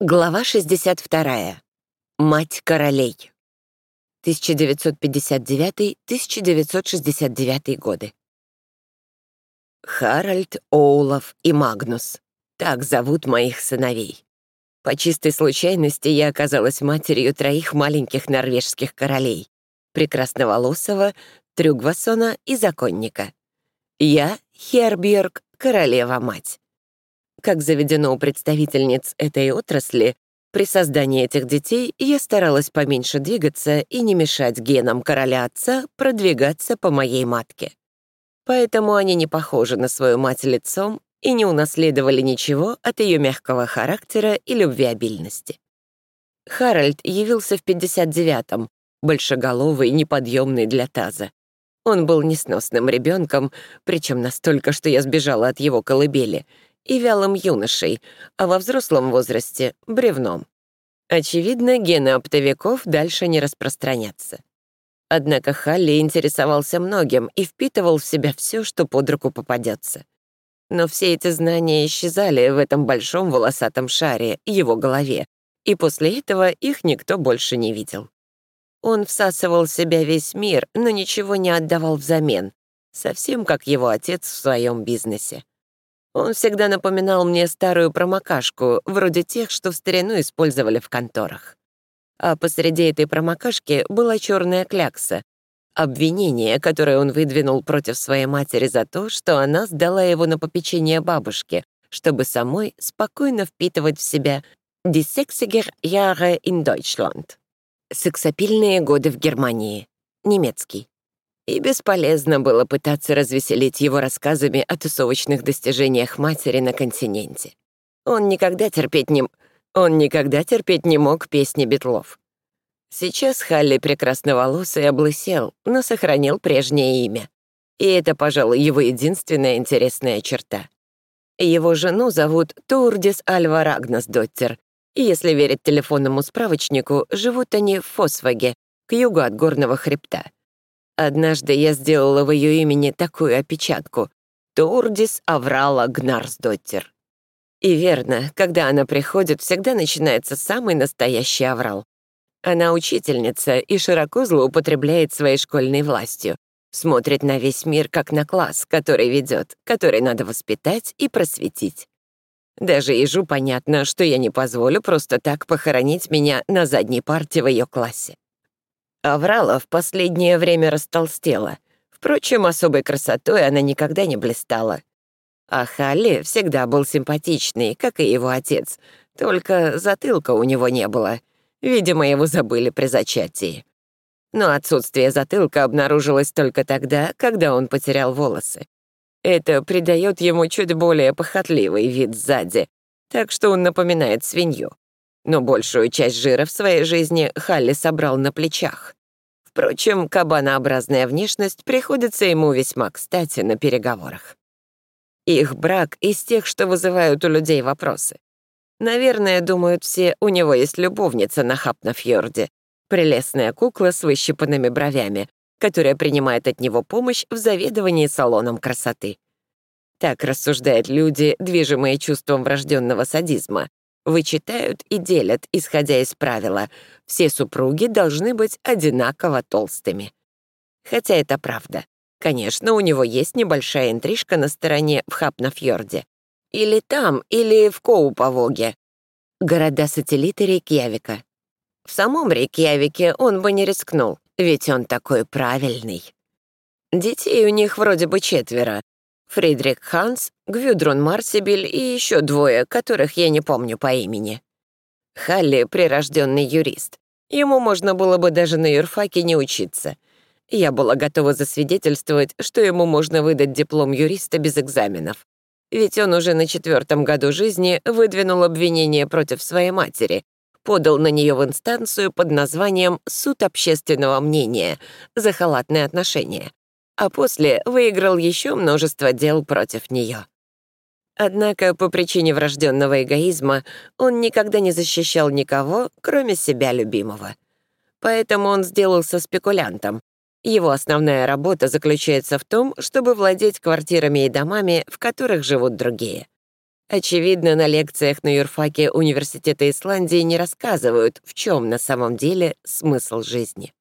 Глава 62. Мать королей. 1959-1969 годы. Харальд, Оулов и Магнус. Так зовут моих сыновей. По чистой случайности я оказалась матерью троих маленьких норвежских королей — Прекрасноволосого, Трюгвасона и Законника. Я, Хербьерг, королева-мать. Как заведено у представительниц этой отрасли, при создании этих детей я старалась поменьше двигаться и не мешать генам короля отца продвигаться по моей матке. Поэтому они не похожи на свою мать лицом и не унаследовали ничего от ее мягкого характера и любвеобильности. Харальд явился в 59-м, большеголовый, неподъемный для таза. Он был несносным ребенком, причем настолько, что я сбежала от его колыбели — и вялым юношей, а во взрослом возрасте — бревном. Очевидно, гены оптовиков дальше не распространятся. Однако Халли интересовался многим и впитывал в себя все, что под руку попадется. Но все эти знания исчезали в этом большом волосатом шаре, его голове, и после этого их никто больше не видел. Он всасывал в себя весь мир, но ничего не отдавал взамен, совсем как его отец в своем бизнесе. Он всегда напоминал мне старую промокашку, вроде тех, что в старину использовали в конторах. А посреди этой промокашки была черная клякса, обвинение, которое он выдвинул против своей матери за то, что она сдала его на попечение бабушке, чтобы самой спокойно впитывать в себя «Die Sexiger in Deutschland» — «Сексапильные годы в Германии», немецкий. И бесполезно было пытаться развеселить его рассказами о тусовочных достижениях матери на континенте. Он никогда терпеть не... Он никогда терпеть не мог песни Бетлов. Сейчас Халли прекрасноволосый облысел, но сохранил прежнее имя. И это, пожалуй, его единственная интересная черта. Его жену зовут Турдис Альва Рагнасдоттер, и, если верить телефонному справочнику, живут они в Фосваге, к югу от горного хребта. Однажды я сделала в ее имени такую опечатку — Турдис Аврала Гнарсдоттер. И верно, когда она приходит, всегда начинается самый настоящий аврал. Она учительница и широко злоупотребляет своей школьной властью, смотрит на весь мир как на класс, который ведет, который надо воспитать и просветить. Даже ежу понятно, что я не позволю просто так похоронить меня на задней парте в ее классе. Аврала в последнее время растолстела. Впрочем, особой красотой она никогда не блистала. А Халли всегда был симпатичный, как и его отец, только затылка у него не было. Видимо, его забыли при зачатии. Но отсутствие затылка обнаружилось только тогда, когда он потерял волосы. Это придает ему чуть более похотливый вид сзади, так что он напоминает свинью но большую часть жира в своей жизни Халли собрал на плечах. Впрочем, кабанообразная внешность приходится ему весьма кстати на переговорах. Их брак из тех, что вызывают у людей вопросы. Наверное, думают все, у него есть любовница на Хапнафьорде, прелестная кукла с выщипанными бровями, которая принимает от него помощь в заведовании салоном красоты. Так рассуждают люди, движимые чувством врожденного садизма, вычитают и делят, исходя из правила, все супруги должны быть одинаково толстыми. Хотя это правда. Конечно, у него есть небольшая интрижка на стороне в Хапнафьорде. Или там, или в Коуповоге. Города-сателлиты Рейкьявика. В самом Рейкьявике он бы не рискнул, ведь он такой правильный. Детей у них вроде бы четверо, Фридрих Ханс, Гвюдрун Марсибель и еще двое, которых я не помню по имени. Халли — прирожденный юрист. Ему можно было бы даже на юрфаке не учиться. Я была готова засвидетельствовать, что ему можно выдать диплом юриста без экзаменов. Ведь он уже на четвертом году жизни выдвинул обвинение против своей матери, подал на нее в инстанцию под названием «Суд общественного мнения» за халатное отношение, а после выиграл еще множество дел против нее. Однако по причине врожденного эгоизма он никогда не защищал никого, кроме себя любимого. Поэтому он сделался спекулянтом. Его основная работа заключается в том, чтобы владеть квартирами и домами, в которых живут другие. Очевидно, на лекциях на юрфаке Университета Исландии не рассказывают, в чем на самом деле смысл жизни.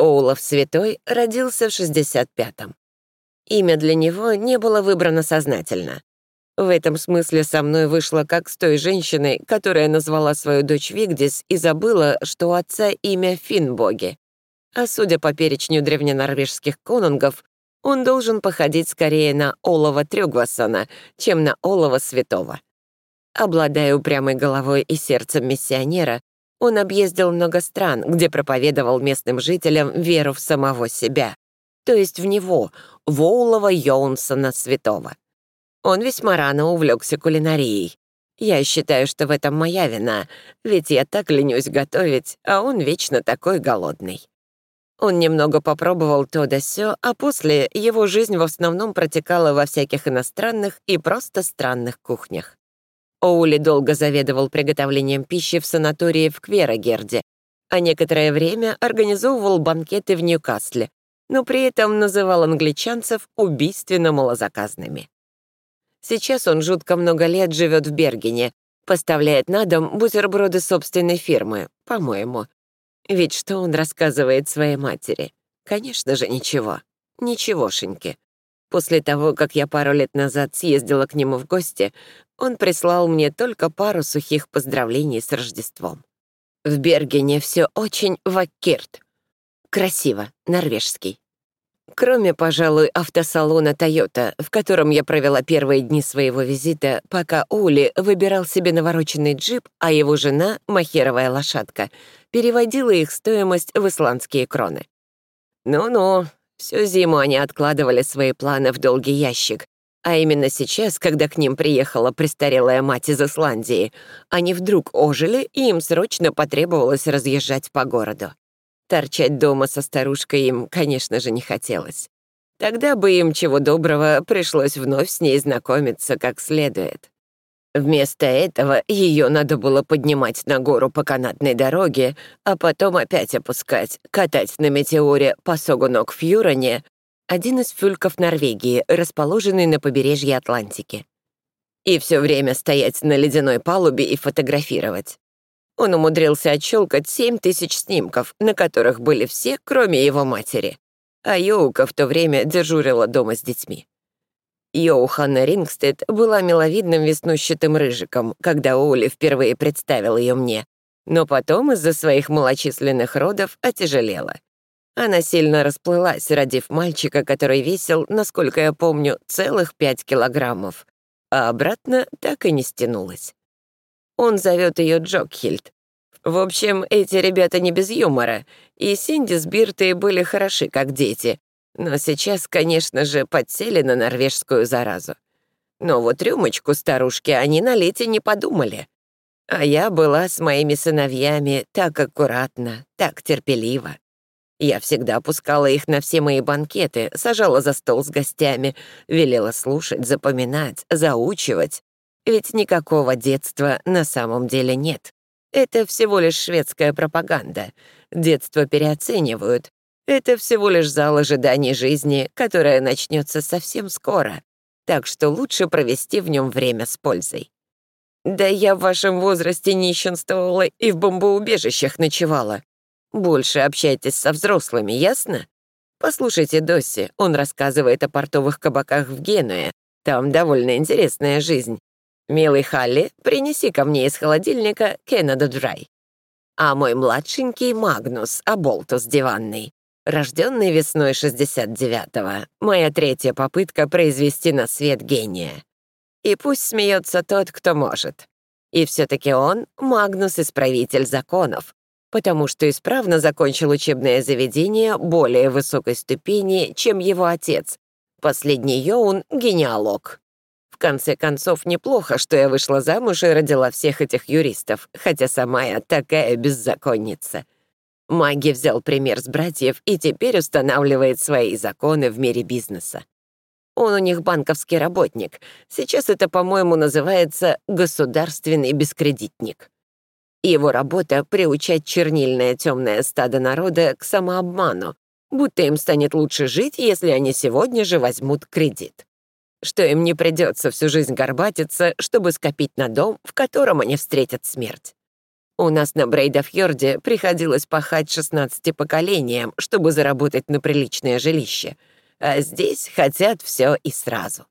Оулов Святой родился в 65-м. Имя для него не было выбрано сознательно. В этом смысле со мной вышло как с той женщиной, которая назвала свою дочь Вигдис и забыла, что у отца имя Финбоги. А судя по перечню древненорвежских конунгов, он должен походить скорее на Олова Трюгвассона, чем на Олова Святого. Обладая упрямой головой и сердцем миссионера, он объездил много стран, где проповедовал местным жителям веру в самого себя, то есть в него, в Оулова Йоунсона Святого. Он весьма рано увлекся кулинарией. Я считаю, что в этом моя вина, ведь я так ленюсь готовить, а он вечно такой голодный. Он немного попробовал то да сё, а после его жизнь в основном протекала во всяких иностранных и просто странных кухнях. Оули долго заведовал приготовлением пищи в санатории в Кверагерде, а некоторое время организовывал банкеты в Ньюкасле, но при этом называл англичанцев убийственно малозаказными. Сейчас он жутко много лет живет в Бергене, поставляет на дом бутерброды собственной фирмы, по-моему, ведь что он рассказывает своей матери? Конечно же, ничего. Ничегошеньки. После того, как я пару лет назад съездила к нему в гости, он прислал мне только пару сухих поздравлений с Рождеством. В Бергене все очень ваккирт. Красиво, норвежский. Кроме, пожалуй, автосалона Toyota, в котором я провела первые дни своего визита, пока Ули выбирал себе навороченный джип, а его жена, махеровая лошадка, переводила их стоимость в исландские кроны. Ну-ну, всю зиму они откладывали свои планы в долгий ящик, а именно сейчас, когда к ним приехала престарелая мать из Исландии, они вдруг ожили, и им срочно потребовалось разъезжать по городу. Торчать дома со старушкой им, конечно же, не хотелось. Тогда бы им, чего доброго, пришлось вновь с ней знакомиться как следует. Вместо этого ее надо было поднимать на гору по канатной дороге, а потом опять опускать, катать на метеоре по Согунок Фьюроне, один из фюльков Норвегии, расположенный на побережье Атлантики. И все время стоять на ледяной палубе и фотографировать. Он умудрился отщелкать семь тысяч снимков, на которых были все, кроме его матери. А Йоука в то время дежурила дома с детьми. Йоуханна Рингстед была миловидным веснущатым рыжиком, когда Оли впервые представил ее мне, но потом из-за своих малочисленных родов отяжелела. Она сильно расплылась, родив мальчика, который весил, насколько я помню, целых пять килограммов, а обратно так и не стянулась. Он зовет ее Джокхильд. В общем, эти ребята не без юмора, и Синди с Биртой были хороши, как дети, но сейчас, конечно же, подсели на норвежскую заразу. Но вот рюмочку старушки они налить и не подумали. А я была с моими сыновьями так аккуратно, так терпеливо. Я всегда опускала их на все мои банкеты, сажала за стол с гостями, велела слушать, запоминать, заучивать. Ведь никакого детства на самом деле нет. Это всего лишь шведская пропаганда. Детство переоценивают. Это всего лишь зал ожиданий жизни, которая начнется совсем скоро. Так что лучше провести в нем время с пользой. Да я в вашем возрасте нищенствовала и в бомбоубежищах ночевала. Больше общайтесь со взрослыми, ясно? Послушайте Досси, он рассказывает о портовых кабаках в Генуе. Там довольно интересная жизнь. «Милый Халли, принеси ко мне из холодильника Кеннеда Драй». А мой младшенький Магнус, Аболтус диванный, рожденный весной 69-го, моя третья попытка произвести на свет гения. И пусть смеется тот, кто может. И все-таки он — Магнус-исправитель законов, потому что исправно закончил учебное заведение более высокой ступени, чем его отец. Последний Йоун — генеалог конце концов, неплохо, что я вышла замуж и родила всех этих юристов, хотя сама я такая беззаконница. Маги взял пример с братьев и теперь устанавливает свои законы в мире бизнеса. Он у них банковский работник. Сейчас это, по-моему, называется государственный бескредитник. Его работа — приучать чернильное темное стадо народа к самообману, будто им станет лучше жить, если они сегодня же возьмут кредит. что им не придется всю жизнь горбатиться, чтобы скопить на дом, в котором они встретят смерть. У нас на Брейдафьорде приходилось пахать 16 поколениям, чтобы заработать на приличное жилище, а здесь хотят все и сразу.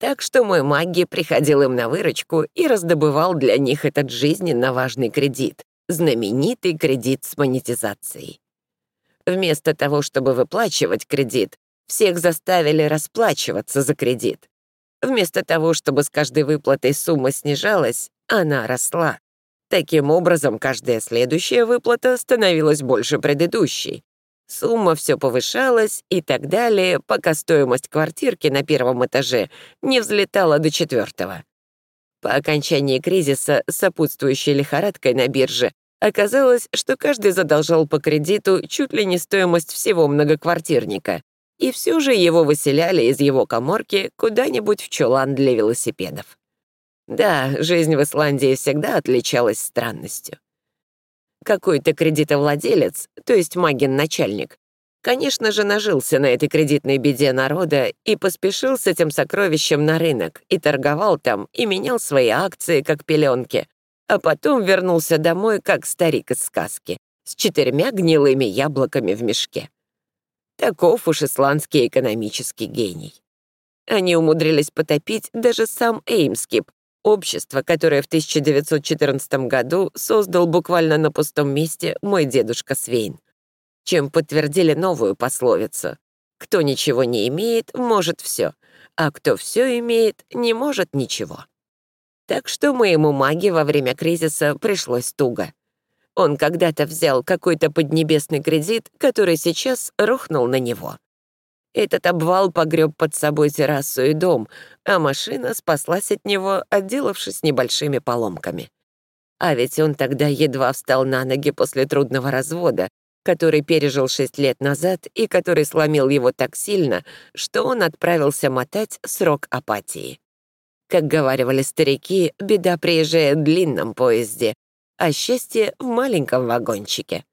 Так что мой маги приходил им на выручку и раздобывал для них этот жизненно важный кредит, знаменитый кредит с монетизацией. Вместо того, чтобы выплачивать кредит, всех заставили расплачиваться за кредит. Вместо того, чтобы с каждой выплатой сумма снижалась, она росла. Таким образом, каждая следующая выплата становилась больше предыдущей. Сумма все повышалась и так далее, пока стоимость квартирки на первом этаже не взлетала до четвертого. По окончании кризиса, сопутствующей лихорадкой на бирже, оказалось, что каждый задолжал по кредиту чуть ли не стоимость всего многоквартирника, и все же его выселяли из его коморки куда-нибудь в чулан для велосипедов. Да, жизнь в Исландии всегда отличалась странностью. Какой-то кредитовладелец, то есть магин-начальник, конечно же, нажился на этой кредитной беде народа и поспешил с этим сокровищем на рынок, и торговал там, и менял свои акции, как пеленки, а потом вернулся домой, как старик из сказки, с четырьмя гнилыми яблоками в мешке. Таков уж исландский экономический гений. Они умудрились потопить даже сам Эймскип, Общество, которое в 1914 году создал буквально на пустом месте мой дедушка Свейн, чем подтвердили новую пословицу «Кто ничего не имеет, может все, а кто все имеет, не может ничего». Так что моему маге во время кризиса пришлось туго. Он когда-то взял какой-то поднебесный кредит, который сейчас рухнул на него. Этот обвал погреб под собой террасу и дом, а машина спаслась от него, отделавшись небольшими поломками. А ведь он тогда едва встал на ноги после трудного развода, который пережил шесть лет назад и который сломил его так сильно, что он отправился мотать срок апатии. Как говаривали старики, беда приезжает в длинном поезде, а счастье — в маленьком вагончике.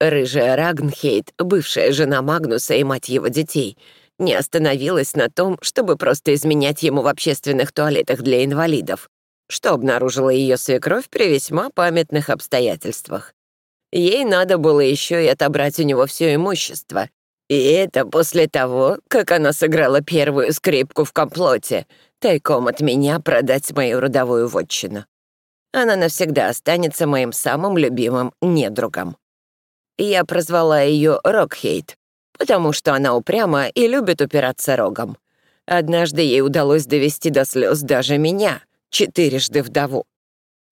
Рыжая Рагнхейт, бывшая жена Магнуса и мать его детей, не остановилась на том, чтобы просто изменять ему в общественных туалетах для инвалидов, что обнаружила ее свекровь при весьма памятных обстоятельствах. Ей надо было еще и отобрать у него все имущество. И это после того, как она сыграла первую скрипку в комплоте, тайком от меня продать мою родовую вотчину. Она навсегда останется моим самым любимым недругом. Я прозвала ее Рокхейт, потому что она упряма и любит упираться рогом. Однажды ей удалось довести до слез даже меня, четырежды вдову.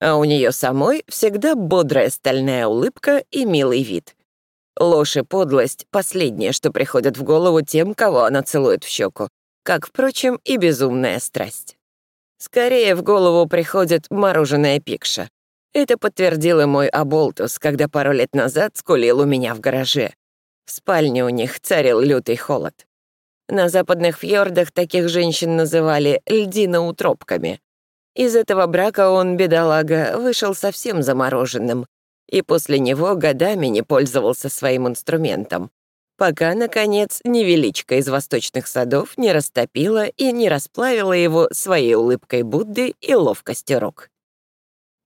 А у нее самой всегда бодрая стальная улыбка и милый вид. Ложь и подлость — последнее, что приходит в голову тем, кого она целует в щеку, как, впрочем, и безумная страсть. Скорее в голову приходит мороженое пикша, это подтвердил и мой Аболтус, когда пару лет назад скулил у меня в гараже. В спальне у них царил лютый холод. На западных фьордах таких женщин называли льдиноутропками. Из этого брака он, бедолага, вышел совсем замороженным, и после него годами не пользовался своим инструментом, пока, наконец, невеличка из восточных садов не растопила и не расплавила его своей улыбкой Будды и ловкостью рук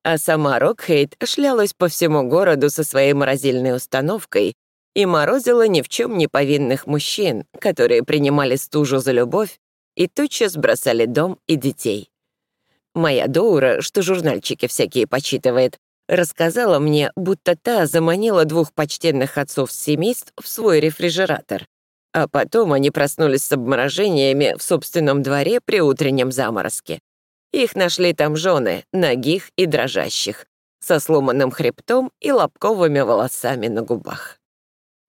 а сама Рокхейт шлялась по всему городу со своей морозильной установкой и морозила ни в чем не повинных мужчин, которые принимали стужу за любовь и тотчас бросали дом и детей. Моя Доура, что журнальчики всякие почитывает, рассказала мне, будто та заманила двух почтенных отцов семейств в свой рефрижератор, а потом они проснулись с обморожениями в собственном дворе при утреннем заморозке. Их нашли там жены, ногих и дрожащих, со сломанным хребтом и лобковыми волосами на губах.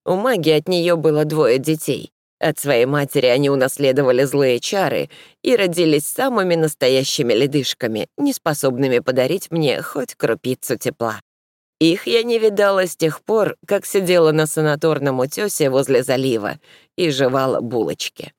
У маги от нее было двое детей. От своей матери они унаследовали злые чары и родились самыми настоящими ледышками, неспособными подарить мне хоть крупицу тепла. Их я не видала с тех пор, как сидела на санаторном утёсе возле залива и жевала булочки.